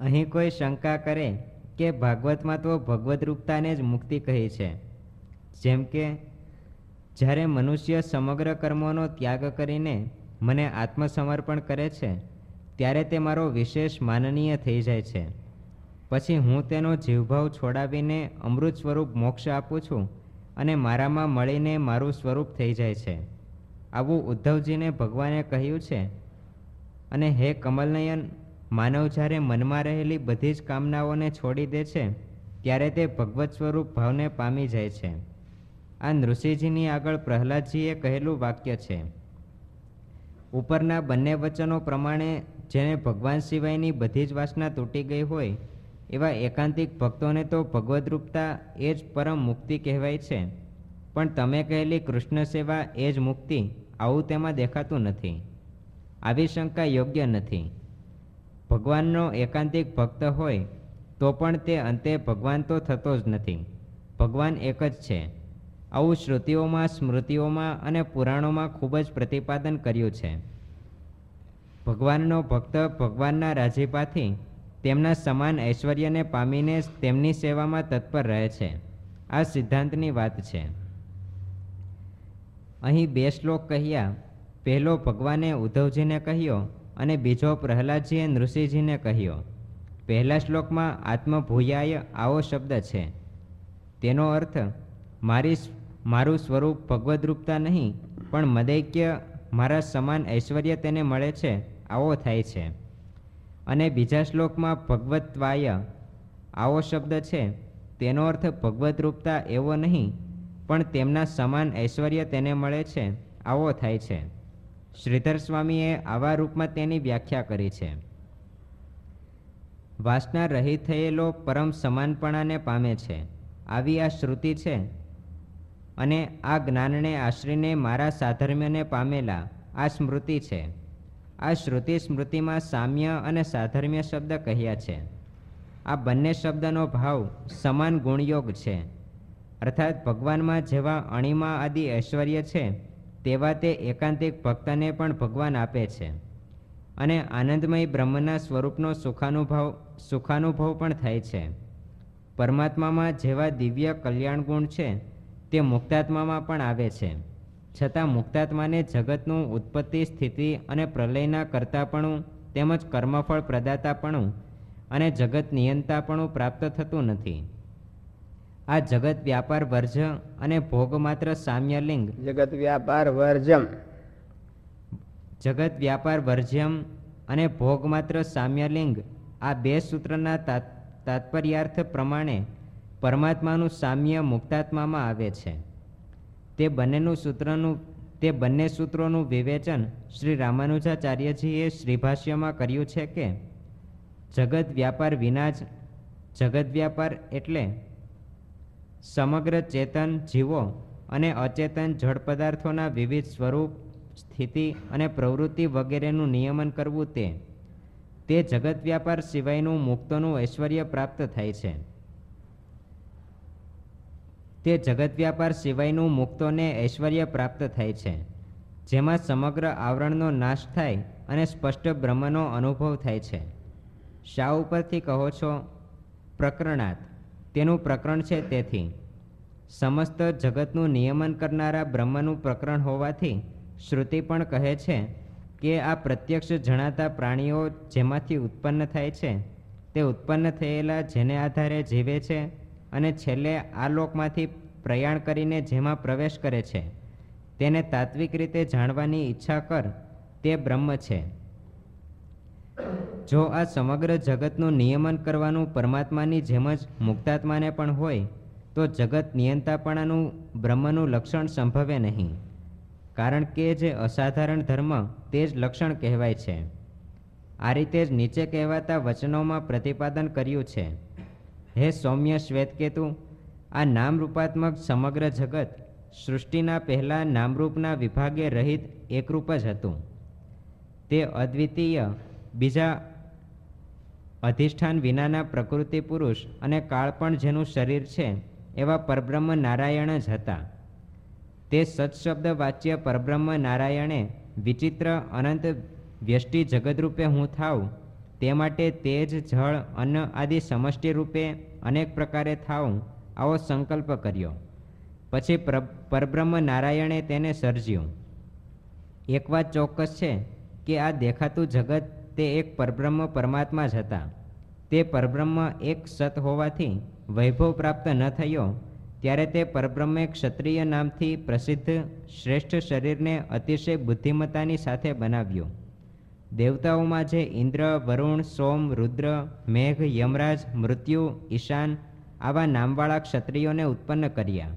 અહીં કોઈ શંકા કરે કે ભાગવતમાં તો ભગવદ રૂપતાને જ મુક્તિ કહી છે. જેમ કે, જ્યારે મનુષ્ય સમગ્ર કર્મોનો ત્યાગ કરીને મને આત્મસમર્પણ કરે છે ત્યારે તે મારો વિશેષ માનનીય થઈ જાય છે. પછી હું તેનો જીવભાવ છોડાવીને અમૃત સ્વરૂપ મોક્ષ આપું છું અને મારામાં મળીને મારું સ્વરૂપ થઈ જાય છે. આવું ઉદ્ધવજીને ભગવાને કહ્યું છે. અને હે કમલનયન, માનવ જ્યારે મનમાં રહેલી બધી જ કામનાઓને છોડી દે છે, ત્યારે તે ભગવત સ્વરૂપ ભાવને પામી જાય છે. આ નૃસિંહજીની આગળ પ્રહલાદજીએ કહેલું વાક્ય છે. ઉપરના બંને વચનો પ્રમાણે જેને ભગવાન સિવાયની બધી જ વાસના તૂટી ગઈ હોય, એવા એકાંતિક ભક્તોને તો ભગવદરૂપતા એ જ પરમ મુક્તિ કહેવાય છે. પણ તમે કહેલી કૃષ્ણ સેવા એ જ મુક્તિ આવું તેમાં દેખાતું નથી. આવી શંકા યોગ્ય નથી. ભગવાનનો એકાંતિક ભક્ત હોય, તો પણ તે અંતે ભગવાન તો થતો જ નથી. ભગવાન એક જ છે. આવું શ્રુતિઓમાં, સ્મૃતિઓમાં અને પુરાણોમાં ખૂબ જ પ્રતિપાદન કર્યું છે. ભગવાનનો ભક્ત ભગવાનના રાજીપાથી તેમના સમાન ઐશ્વર્યને પામીને તેમની સેવામાં તત્પર રહે છે. આ સિદ્ધાંતની વાત છે. અહીં બે શ્લોક કહ્યા. પહેલો ભગવાને ઉદ્ધવજીને કહ્યો અને બીજો પ્રહલાદજીએ નૃસિંહજીને કહ્યો. પહેલા શ્લોકમાં આત્મભૂયાય આવો શબ્દ છે. તેનો અર્થ, મારી મારું સ્વરૂપ ભગવદ્રૂપતા નહીં, પણ મદૈક્ય મારા સમાન ઐશ્વર્ય તેને મળે છે. આવો થાય છે. અને બીજા શ્લોકમાં ભગવત્વાય આવો શબ્દ છે. તેનો અર્થ ભગવદરૂપતા એવો નહીં, પણ તેમના સમાન ઐશ્વર્ય તેને મળે છે. આવો થાય છે. શ્રીધર સ્વામીએ આવા રૂપમાં તેની વ્યાખ્યા કરી છે. વાસના રહિત થયેલો પરમ સમાનપણાને પામે છે. આવી આ શ્રુતિ છે. અને આ જ્ઞાનને આશ્રીને મારા સાધર્મ્યને પામેલા આ સ્મૃતિ છે. આ શ્રુતિ સ્મૃતિમાં સામ્ય અને સાધર્મ્ય શબ્દ કહ્યા છે. આ બંને શબ્દનો ભાવ સમાન ગુણયોગ છે. અર્થાત ભગવાનમાં જેવા અણિમા આદિ ઐશ્વર્ય છે, તેવા તે એકાંતિક ભક્તને પણ ભગવાન આપે છે. અને આનંદમય બ્રહ્મના સ્વરૂપનો સુખાનુભવ સુખાનુભવ પણ થાય છે. પરમાત્મામાં જેવા દિવ્ય કલ્યાણ ગુણ છે, તે મુક્તાત્મામાં પણ આવે છે. છતાં મુક્તાત્માને જગતનું ઉત્પત્તિ સ્થિતિ અને પ્રલયના કરતાપણું તેમજ કર્મફળ પ્રદાતાપણું અને જગત નિયંતાપણું પ્રાપ્ત થતું નથી. આ જગત વ્યાપાર વર્જ અને ભોગ માત્ર સામ્યલિંગ જગત વ્યાપાર વર્જમ. જગત વ્યાપાર વર્જ્યમ અને ભોગ માત્ર સામ્યલિંગ આ બે સૂત્રના તાત્પર્યાર્થ પ્રમાણે પરમાત્માનું સામ્ય મુક્તાત્મામાં આવે છે. તે બંનેનું સૂત્રનું, તે બંને સૂત્રોનું વિવેચન શ્રી રામાનુજાચાર્યજીએ શ્રીભાષ્યમાં કર્યું છે કે, જગત વ્યાપાર વિના જ, જગત વ્યાપાર એટલે સમગ્ર ચેતન જીવો અને અચેતન જળ પદાર્થોના વિવિધ સ્વરૂપ, સ્થિતિ અને પ્રવૃત્તિ વગેરેનું નિયમન કરવું તે તે જગત વ્યાપાર સિવાયનું મુક્તનું ઐશ્વર્ય પ્રાપ્ત થાય છે. તે જગત વ્યાપાર સિવાયનું મુક્તોને ઐશ્વર્ય પ્રાપ્ત થાય છે, જેમાં સમગ્ર આવરણનો નાશ થાય અને સ્પષ્ટ બ્રહ્મનો અનુભવ થાય છે. શા ઉપરથી કહો છો? પ્રકરણાત, તેનું પ્રકરણ છે તેથી. સમસ્ત જગતનું નિયમન કરનારા બ્રહ્મનું પ્રકરણ હોવાથી, શ્રુતિ પણ કહે છે કે આ પ્રત્યક્ષ જણાતા પ્રાણીઓ જેમાંથી ઉત્પન્ન થાય છે, તે ઉત્પન્ન થયેલા જેને આધારે જીવે છે અને છેલ્લે આ લોકમાંથી પ્રયાણ કરીને જેમાં પ્રવેશ કરે છે, તેને તાત્વિક રીતે જાણવાની ઈચ્છા કર, તે બ્રહ્મ છે. જો આ સમગ્ર જગતનું નિયમન કરવાનું પરમાત્માની જેમ જ મુક્તાત્માને પણ હોય, તો જગત નિયંતાપણાનું બ્રહ્મનું લક્ષણ સંભવે નહીં. કારણ કે જે અસાધારણ ધર્મ તે જ લક્ષણ કહેવાય છે. આ રીતે જ નીચે કહેવાતા વચનોમાં પ્રતિપાદન કર્યું છે. હે સૌમ્ય શ્વેતકેતુ, આ નામરૂપાત્મક સમગ્ર જગત સૃષ્ટિના પહેલાં નામરૂપના વિભાગે રહિત એકરૂપ જ હતું. તે અદ્વિતીય, બીજા અધિષ્ઠાન વિનાના પ્રકૃતિ પુરુષ અને કાળ પણ જેનું શરીર છે, એવા પરબ્રહ્મ નારાયણ જ હતા. તે સત્શબ્દ વાચ્ય પરબ્રહ્મ નારાયણે વિચિત્ર, અનંત, વ્યષ્ટિ જગતરૂપે હું થાઉં તે માટે તેજ, જળ, અન્ન આદિ સમષ્ટિ રૂપે અનેક પ્રકારે થાવું આવો સંકલ્પ કર્યો. પછી પરબ્રહ્મ નારાયણે તેને સર્જ્યું. એક વાત ચોક્કસ છે કે આ દેખાતું જગત તે એક પરબ્રહ્મ પરમાત્મા જ હતા. તે પરબ્રહ્મ એક સત હોવાથી વૈભવ પ્રાપ્ત ન થયો, ત્યારે તે પરબ્રહ્મે ક્ષત્રિય નામથી પ્રસિદ્ધ શ્રેષ્ઠ શરીરને અતિશય બુદ્ધિમત્તાની સાથે બનાવ્યું. દેવતાઓમાં જે ઇન્દ્ર, વરુણ, સોમ, રુદ્ર, મેઘ, યમરાજ, મૃત્યુ, ઈશાન આવા નામવાળા ક્ષત્રિયોને ઉત્પન્ન કર્યા.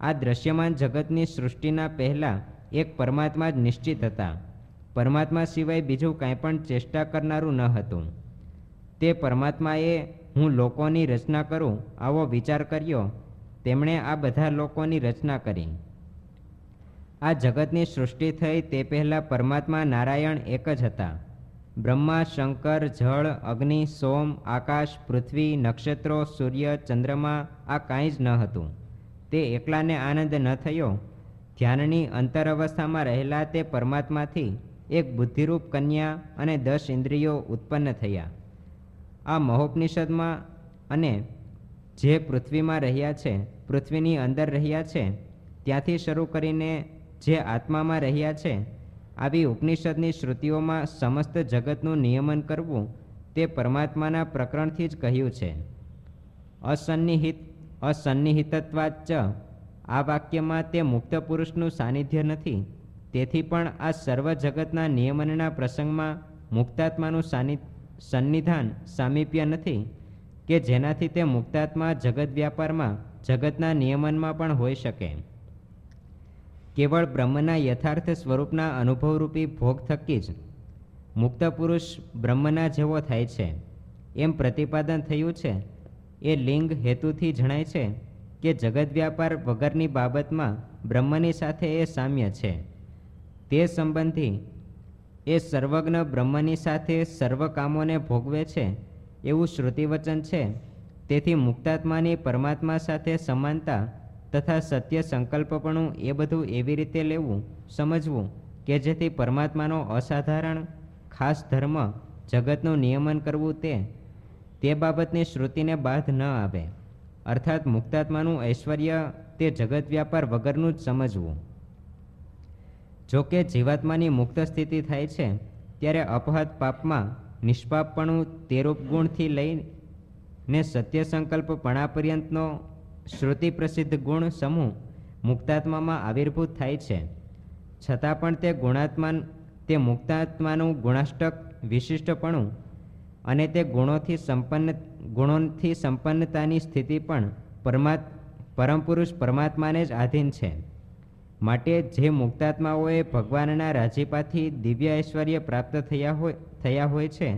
આ દ્રશ્યમાન જગતની સૃષ્ટિના પહેલાં એક પરમાત્મા જ નિશ્ચિત હતા. પરમાત્મા સિવાય બીજું કાંઈ પણ ચેષ્ટા કરનારું ન હતું. તે પરમાત્માએ, હું લોકોની રચના કરું, આવો વિચાર કર્યો. તેમણે આ બધા લોકોની રચના કરી. આ જગતની સૃષ્ટિ થઈ તે પહેલાં પરમાત્મા નારાયણ એક જ હતા. બ્રહ્મા, શંકર, જળ, અગ્નિ, સોમ, આકાશ, પૃથ્વી, નક્ષત્રો, સૂર્ય, ચંદ્રમા, આ કાંઈ જ ન હતું. તે એકલાને આનંદ ન થયો. ધ્યાનની અંતર અવસ્થામાં રહેલા તે પરમાત્માથી એક બુદ્ધિરૂપ કન્યા અને દસ ઇન્દ્રિયો ઉત્પન્ન થયા. આ મહોપનિષદમાં અને જે પૃથ્વીમાં રહ્યા છે, પૃથ્વીની અંદર રહ્યા છે, ત્યાંથી શરૂ કરીને જે આત્મામાં રહ્યા છે, આવી ઉપનિષદની શ્રુતિઓમાં સમસ્ત જગતનું નિયમન કરવું તે પરમાત્માના પ્રકરણથી જ કહ્યું છે. અસન્નિહિત અસન્નિહિતત્વાચ આ વાક્યમાં તે મુક્ત પુરુષનું સાનિધ્ય નથી, તેથી પણ આ સર્વ જગતના નિયમનના પ્રસંગમાં મુક્તાત્માનું સાનિ સન્નિધાન સામીપ્ય નથી, કે જેનાથી તે મુક્તાત્મા જગત વ્યાપારમાં, જગતના નિયમનમાં પણ હોઈ શકે. કેવળ બ્રહ્મના યથાર્થ સ્વરૂપના અનુભવરૂપી ભોગ થકી જ મુક્ત પુરુષ બ્રહ્મના જેવો થાય છે. એમ પ્રતિપાદન થયું છે. એ લિંગ હેતુથી જણાય છે કે જગત વ્યાપાર વગરની બાબતમાં બ્રહ્મની સાથે એ સામ્ય છે. તે સંબંધી એ સર્વજ્ઞ બ્રહ્મની સાથે સર્વ કામોને ભોગવે છે એવું શ્રુતિવચન છે. તેથી મુક્તાત્માની પરમાત્મા સાથે સમાનતા તથા સત્ય સંકલ્પપણું એ બધું એવી રીતે લેવું, સમજવું કે જેથી પરમાત્માનો અસાધારણ ખાસ ધર્મ જગતનું નિયમન કરવું તે તે બાબતની શ્રુતિને બાધ ન આવે. અર્થાત મુક્તાત્માનું ઐશ્વર્ય તે જગત વ્યાપાર વગરનું જ સમજવું. જો કે જીવાત્માની મુક્ત સ્થિતિ થાય છે, ત્યારે અપહત પાપમાં નિષ્પાપપણું તેરૂપ ગુણથી લઈને સત્ય સંકલ્પપણા પર્યંતનો શ્રુતિ પ્રસિદ્ધ ગુણ સમૂહ મુક્તાત્મામાં આવિર્ભૂત થાય છે. છતાં પણ તે ગુણાત્મા તે મુક્તાત્માનું ગુણાષ્ટક વિશિષ્ટપણું અને તે ગુણોથી સંપન્ન, ગુણોથી સંપન્નતાની સ્થિતિ પણ પરમાત્, પરમપુરુષ પરમાત્માને જ આધીન છે. માટે જે મુક્તાત્માઓએ ભગવાનના રાજીપાથી દિવ્ય ઐશ્વર્ય પ્રાપ્ત થયા હોય થયા હોય છે,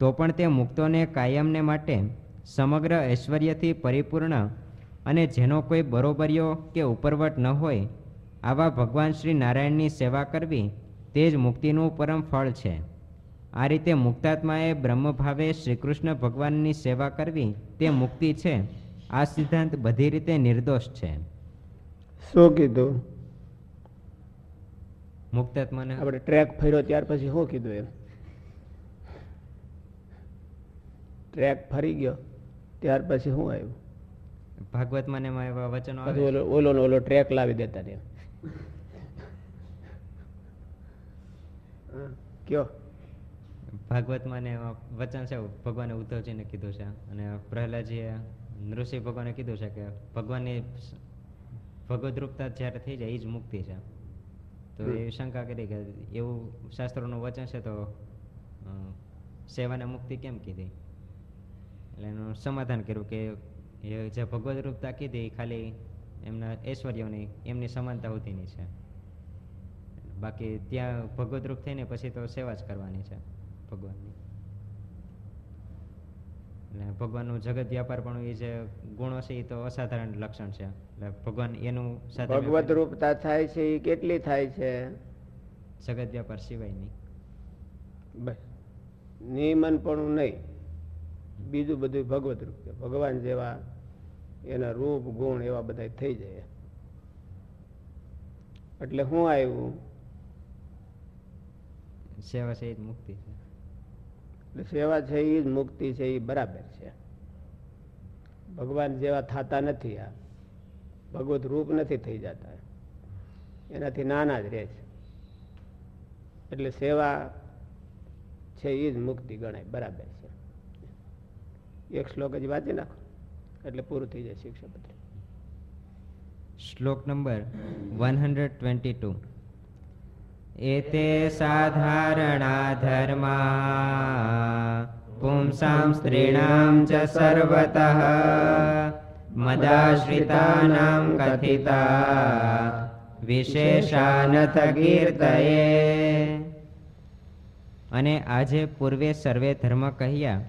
તો પણ તે મુક્તોને કાયમને માટે સમગ્ર ઐશ્વર્યથી પરિપૂર્ણ અને જેનો કોઈ બરોબરીઓ કે ઉપરવટ ન હોય આવા ભગવાન શ્રી નારાયણની સેવા કરવી તે જ મુક્તિનું પરમ ફળ છે. આ રીતે મુક્તાત્માએ બ્રહ્મભાવે શ્રીકૃષ્ણ ભગવાનની સેવા કરવી તે મુક્તિ છે આ સિદ્ધાંત બધી રીતે નિર્દોષ છે. શું કીધું? મુક્તાત્માને આપણે ટ્રેક ફર્યો ત્યાર પછી શું કીધું એમ? ટ્રેક ફરી ગયો ત્યાર પછી શું આવ્યું? ભાગવતમાં ને એમાં એવા વચનો આવે. ઓલો ઓલો ઓલો ટ્રેક લાવી દેતા ને કયો? ભાગવતમાં ને વચન છે ભગવાને ઉદ્ધવજીને કીધું છે. અને પ્રહલાદજીએ નૃસિંહ ભગવાને કીધું છે કે ભગવાનની ભગવદ રૂપતા જ્યારે થઈ જાય એ જ મુક્તિ છે. તો એ શંકા કરી કે એવું શાસ્ત્રોનું વચન છે તો સેવાને મુક્તિ કેમ કીધી? એટલે એનું સમાધાન કર્યું કે એ જે ભગવદ રૂપતા કીધી એ ખાલી એમના ઐશ્વર્યોની એમની સમાનતા હોતીની છે. બાકી ત્યાં ભગવદ રૂપ થઈને પછી તો સેવા જ કરવાની છે ભગવાનની. એટલે ભગવાનનું જગત વ્યાપાર પણ એ જે ગુણો છે એ તો અસાધારણ લક્ષણ છે. એટલે ભગવાન એનું સાથે ભગવત રૂપતા થાય છે એ કેટલી થાય છે? જગત વ્યાપાર સિવાયની. બસ. નિયમન પણ નહીં. બીજું બધું ભગવત રૂપ છે. ભગવાન જેવા એના રૂપ ગુણ એવા બધા થઈ જાય. એટલે હું આવ્યું? સેવા છે એ જ મુક્તિ છે. એટલે સેવા છે એ જ મુક્તિ છે એ બરાબર છે. ભગવાન જેવા થતા નથી આ. ભગવત રૂપ નથી થઈ જતા. એનાથી નાના જ રહે છે. એટલે સેવા છે એ જ મુક્તિ ગણાય. બરાબર છે. એક શ્લોક જ વાંચી નાખો. એટલે પૂરું થઈ જાય શિક્ષાપત્ર. શ્લોક number one hundred twenty two. એતે સાધારણા ધર્મા પુંસાં સ્ત્રીણામ ચ સર્વતઃ મદાશ્રિતાનાં કથિતા વિશેષાનથ કીર્તયે અને આજે પૂર્વે સર્વે ધર્મ કહ્યા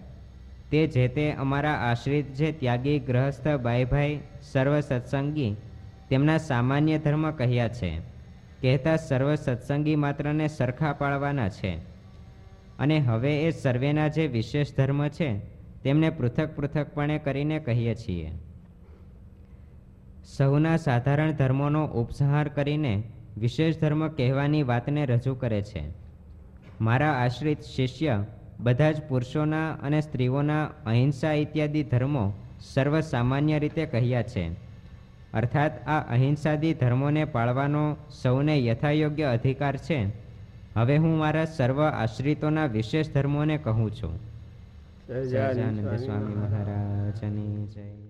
તે જે તે અમારા આશ્રિત જે ત્યાગી ગ્રહસ્થ બાઈભાઈ સર્વ સત્સંગી તેમના સામાન્ય ધર્મ કહ્યા છે, કહેતા સર્વ સત્સંગી માત્રને સરખા પાડવાના છે. અને હવે એ સર્વેના જે વિશેષ ધર્મ છે, તેમને પૃથક પૃથકપણે કરીને કહીએ છીએ. સૌના સાધારણ ધર્મોનો ઉપસંહાર કરીને વિશેષ ધર્મ કહેવાની વાતને રજૂ કરે છે. મારા આશ્રિત શિષ્ય બધા જ પુરુષોના અને સ્ત્રીઓના અહિંસા ઇત્યાદિ ધર્મો સર્વ સામાન્ય રીતે કહ્યા છે. અર્થાત આ અહિંસાદી ધર્મોને પાળવાનો સૌને યથાયોગ્ય અધિકાર છે. હવે હું મારા સર્વ આશ્રિતોના વિશેષ ધર્મોને કહું છું. સહજાનંદ સ્વામી મહારાજની જય